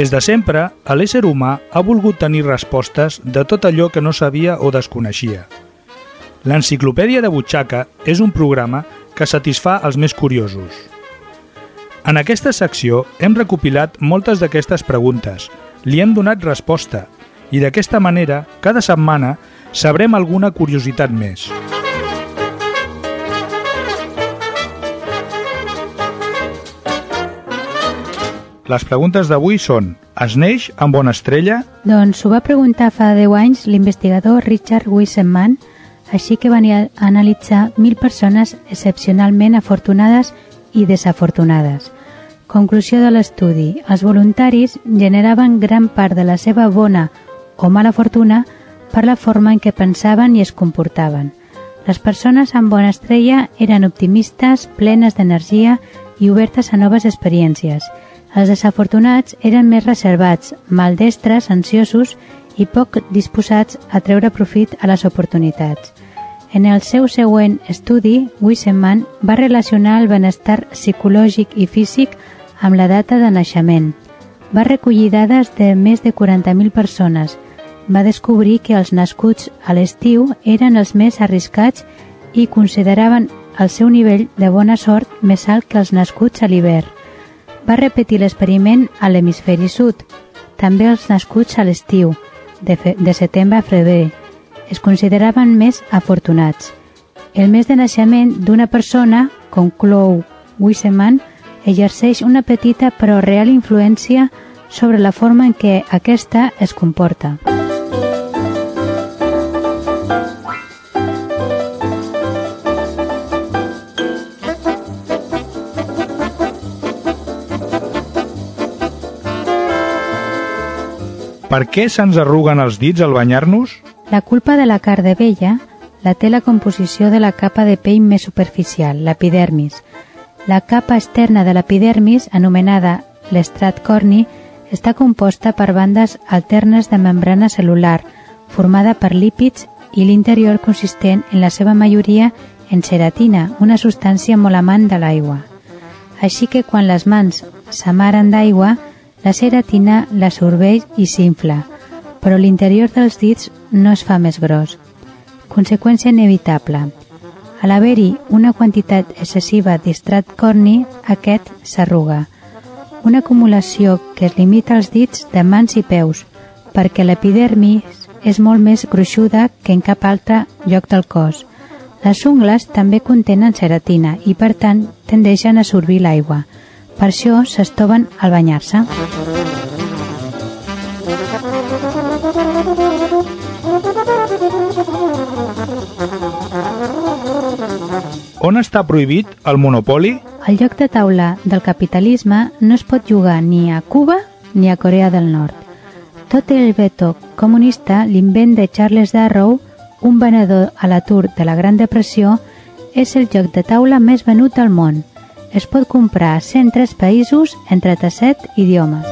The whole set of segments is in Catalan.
Des de sempre, l'ésser humà ha volgut tenir respostes de tot allò que no sabia o desconeixia. L'Enciclopèdia de Butxaca és un programa que satisfà els més curiosos. En aquesta secció hem recopilat moltes d'aquestes preguntes, li hem donat resposta i d'aquesta manera, cada setmana, sabrem alguna curiositat més. Les preguntes d'avui són Es neix amb bona estrella? Doncs ho va preguntar fa 10 anys l'investigador Richard Wiseman, així que van analitzar mil persones excepcionalment afortunades i desafortunades. Conclusió de l'estudi. Els voluntaris generaven gran part de la seva bona o mala fortuna per la forma en què pensaven i es comportaven. Les persones amb bona estrella eren optimistes, plenes d'energia i obertes a noves experiències – els desafortunats eren més reservats, maldestres, ansiosos i poc disposats a treure profit a les oportunitats. En el seu següent estudi, Wiseman va relacionar el benestar psicològic i físic amb la data de naixement. Va recollir dades de més de 40.000 persones. Va descobrir que els nascuts a l'estiu eren els més arriscats i consideraven el seu nivell de bona sort més alt que els nascuts a l'hivern va repetir l'experiment a l'hemisferi sud, també els nascuts a l'estiu, de, de setembre a febrer. Es consideraven més afortunats. El mes de naixement d'una persona, conclou Wiseman, exerceix una petita però real influència sobre la forma en què aquesta es comporta. Per què se'ns arruguen els dits al banyar-nos? La culpa de la carn de vella la té la composició de la capa de pell més superficial, l'epidermis. La capa externa de l'epidermis, anomenada l'estrat corni, està composta per bandes alternes de membrana celular, formada per lípids i l'interior consistent en la seva majoria en ceratina, una substància molt amant de l'aigua. Així que quan les mans s'amaren d'aigua, la ceratina l'absorbeix i s'infla, però l'interior dels dits no es fa més gros. Conseqüència inevitable. A l'haver-hi una quantitat excessiva d'estrat corni, aquest s'arruga. Una acumulació que es limita als dits de mans i peus, perquè l'epidermis és molt més gruixuda que en cap altre lloc del cos. Les ungles també contenen ceratina i, per tant, tendeixen a absorbir l'aigua, per això s'estoven al banyar-se. On està prohibit el monopoli? El lloc de taula del capitalisme no es pot jugar ni a Cuba ni a Corea del Nord. Tot el veto comunista, l'invent de Charles Darrow, un venedor a l'atur de la Gran Depressió, és el joc de taula més venut del món es pot comprar a 103 països en 37 idiomes.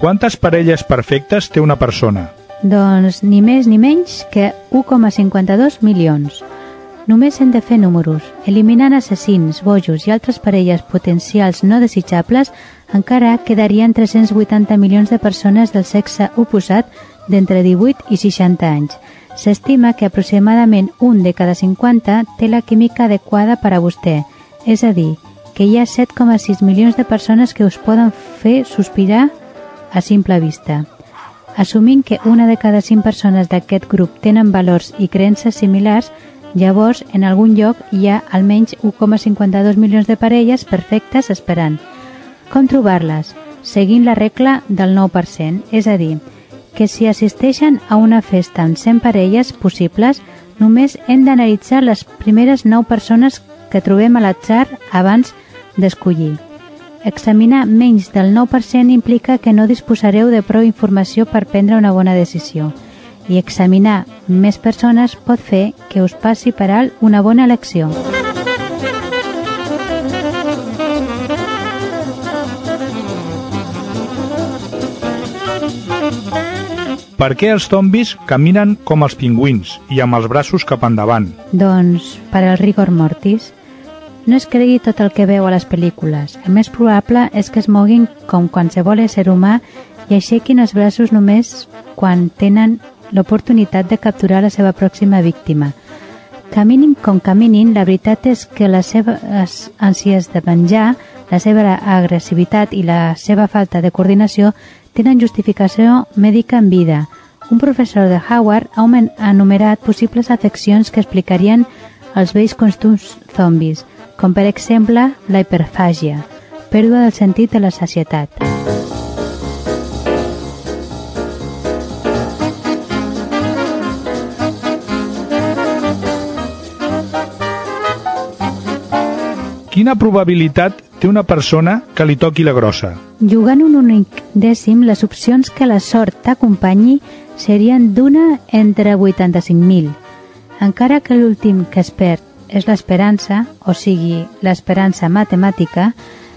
Quantes parelles perfectes té una persona? Doncs ni més ni menys que 1,52 milions. Només hem de fer números. Eliminant assassins, bojos i altres parelles potencials no desitjables, encara quedarien 380 milions de persones del sexe oposat d'entre 18 i 60 anys. S'estima que aproximadament un de cada 50 té la química adequada per a vostè, és a dir, que hi ha 7,6 milions de persones que us poden fer sospirar a simple vista. Assumint que una de cada 5 persones d'aquest grup tenen valors i creences similars, Llavors, en algun lloc hi ha almenys 1,52 milions de parelles perfectes esperant. Com trobar-les? Seguint la regla del 9%, és a dir, que si assisteixen a una festa amb 100 parelles possibles, només hem d'analitzar les primeres 9 persones que trobem a l'atzar abans d'escollir. Examinar menys del 9% implica que no disposareu de prou informació per prendre una bona decisió i examinar més persones pot fer que us passi per alt una bona elecció. Per què els zombis caminen com els pingüins i amb els braços cap endavant? Doncs, per al rigor mortis, no es cregui tot el que veu a les pel·lícules. El més probable és que es moguin com qualsevol ésser humà i aixequin els braços només quan tenen l'oportunitat de capturar la seva pròxima víctima. Caminin com caminin, la veritat és que les seves ànsies de menjar, la seva agressivitat i la seva falta de coordinació tenen justificació mèdica en vida. Un professor de Howard ha enumerat possibles afeccions que explicarien els vells costums zombis, com per exemple la hiperfàgia, pèrdua del sentit de la sacietat. Quina probabilitat té una persona que li toqui la grossa? Jugant un únic dècim, les opcions que la sort t'acompanyi serien d'una entre 85.000. Encara que l'últim que es perd és l'esperança, o sigui, l'esperança matemàtica,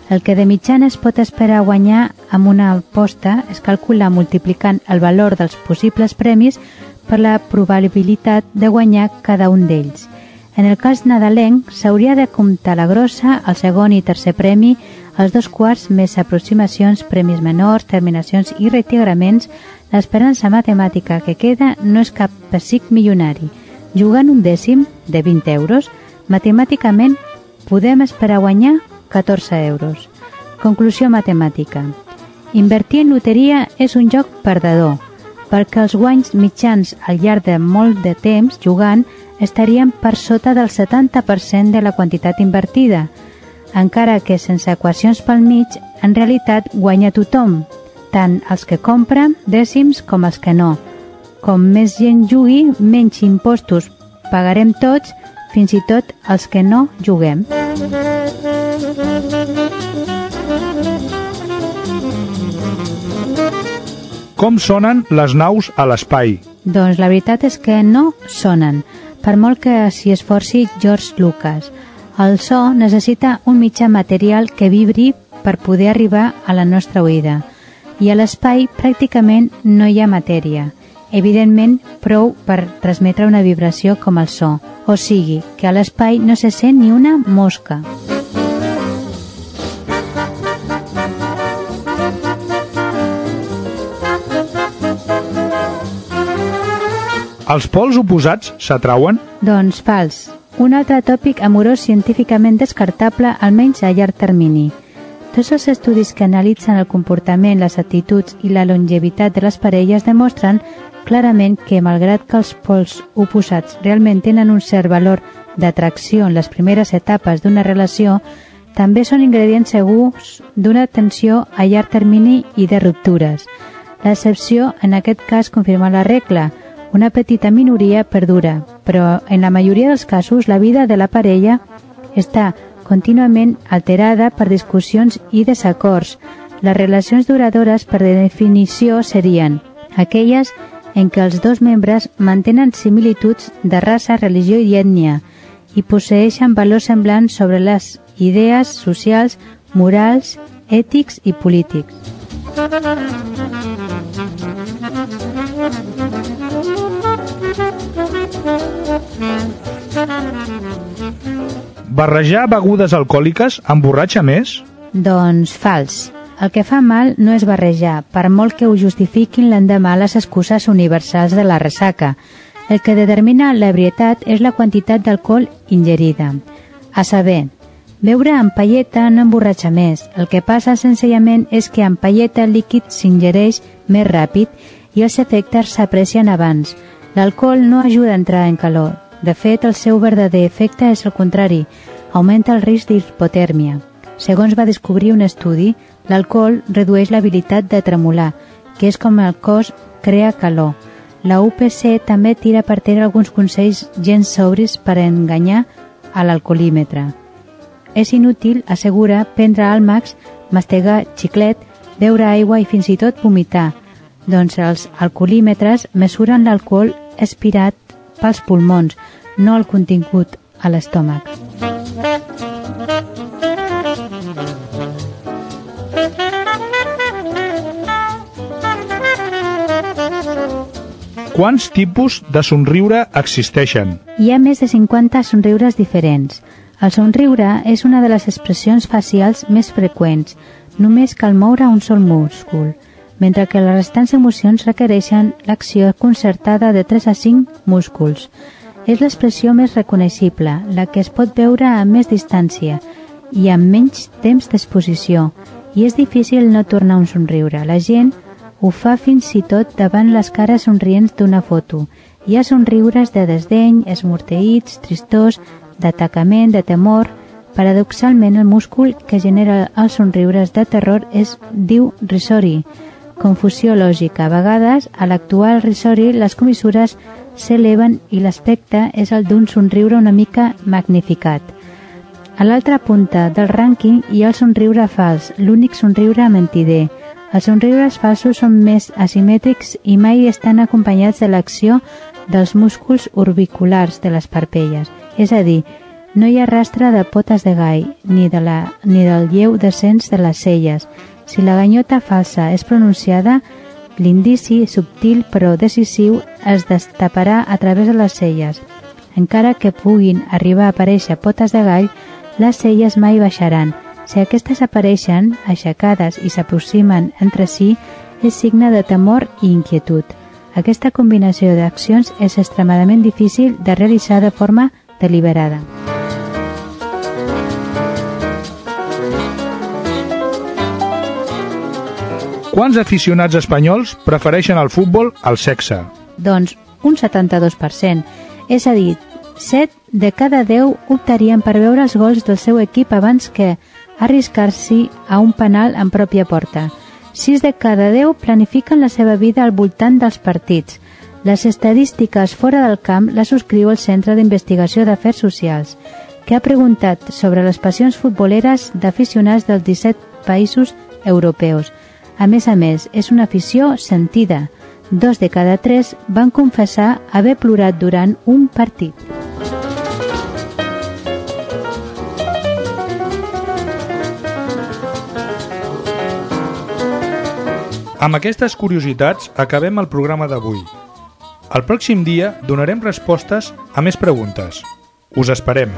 el que de mitjana es pot esperar guanyar amb una aposta es calcula multiplicant el valor dels possibles premis per la probabilitat de guanyar cada un d'ells. En el cas nadalenc, s'hauria de comptar la grossa, el segon i tercer premi, els dos quarts més aproximacions, premis menors, terminacions i retigraments, l'esperança matemàtica que queda no és cap pessic milionari. Jugant un dècim, de 20 euros, matemàticament podem esperar guanyar 14 euros. Conclusió matemàtica. Invertir en loteria és un joc perdedor, perquè els guanys mitjans al llarg de molt de temps jugant estarien per sota del 70% de la quantitat invertida, encara que sense equacions pel mig, en realitat guanya tothom, tant els que compren dècims com els que no. Com més gent jugui, menys impostos pagarem tots, fins i tot els que no juguem. Com sonen les naus a l'espai? Doncs la veritat és que no sonen per molt que s'hi esforci George Lucas. El so necessita un mitjà material que vibri per poder arribar a la nostra oïda. I a l'espai pràcticament no hi ha matèria. Evidentment, prou per transmetre una vibració com el so. O sigui, que a l'espai no se sent ni una mosca. Els pols oposats s'atrauen? Doncs fals. Un altre tòpic amorós científicament descartable, almenys a llarg termini. Tots els estudis que analitzen el comportament, les actituds i la longevitat de les parelles demostren clarament que, malgrat que els pols oposats realment tenen un cert valor d'atracció en les primeres etapes d'una relació, també són ingredients segurs d'una tensió a llarg termini i de ruptures. L'excepció, en aquest cas, confirma la regla – una petita minoria perdura, però en la majoria dels casos la vida de la parella està contínuament alterada per discussions i desacords. Les relacions duradores, per definició, serien aquelles en què els dos membres mantenen similituds de raça, religió i ètnia i posseixen valors semblants sobre les idees socials, morals, ètics i polítics. Barrejar begudes alcohòliques emborratxa més? Doncs fals. El que fa mal no és barrejar, per molt que ho justifiquin l'endemà les excuses universals de la ressaca. El que determina l'ebrietat és la quantitat d'alcohol ingerida. A saber, beure amb palleta no emborratxa més. El que passa senzillament és que amb palleta el líquid s'ingereix més ràpid i els efectes s'aprecien abans. L'alcohol no ajuda a entrar en calor. De fet, el seu verdader efecte és el contrari, augmenta el risc d'hipotèrmia. Segons va descobrir un estudi, l'alcohol redueix l'habilitat de tremolar, que és com el cos crea calor. La UPC també tira per terra alguns consells gens sobris per enganyar a l'alcoholímetre. És inútil, assegura, prendre àlmacs, mastegar xiclet, beure aigua i fins i tot vomitar, doncs els alcoholímetres mesuren l'alcohol aspirat pels pulmons, no el contingut a l'estómac. Quants tipus de somriure existeixen? Hi ha més de 50 somriures diferents. El somriure és una de les expressions facials més freqüents. Només cal moure un sol múscul, mentre que les restants emocions requereixen l'acció concertada de 3 a 5 músculs. És l'expressió més reconeixible, la que es pot veure a més distància i amb menys temps d'exposició, i és difícil no tornar un somriure. La gent ho fa fins i tot davant les cares somrients d'una foto. Hi ha somriures de desdeny, esmorteïts, tristors, d'atacament, de temor... Paradoxalment, el múscul que genera els somriures de terror és diu risori, confusió lògica. A vegades, a l'actual risori, les comissures s'eleven i l'aspecte és el d'un somriure una mica magnificat. A l'altra punta del rànquing hi ha el somriure fals, l'únic somriure mentider. Els somriures falsos són més asimètrics i mai estan acompanyats de l'acció dels músculs orbiculars de les parpelles, és a dir, no hi ha rastre de potes de gai, ni, de la, ni del lleu descens de les celles. Si la ganyota falsa és pronunciada, l'indici, subtil però decisiu, es destaparà a través de les celles. Encara que puguin arribar a aparèixer potes de gall, les celles mai baixaran. Si aquestes apareixen, aixecades i s'aproximen entre si, és signe de temor i inquietud. Aquesta combinació d'accions és extremadament difícil de realitzar de forma deliberada. Quants aficionats espanyols prefereixen el futbol al sexe? Doncs un 72%, és a dir, 7 de cada 10 optarien per veure els gols del seu equip abans que arriscar-s'hi a un penal en pròpia porta. 6 de cada 10 planifiquen la seva vida al voltant dels partits. Les estadístiques fora del camp les subscriu el Centre d'Investigació d'Afers Socials, que ha preguntat sobre les passions futboleres d'aficionats dels 17 països europeus. A més a més, és una afició sentida. Dos de cada tres van confessar haver plorat durant un partit. Amb aquestes curiositats acabem el programa d'avui. El pròxim dia donarem respostes a més preguntes. Us esperem.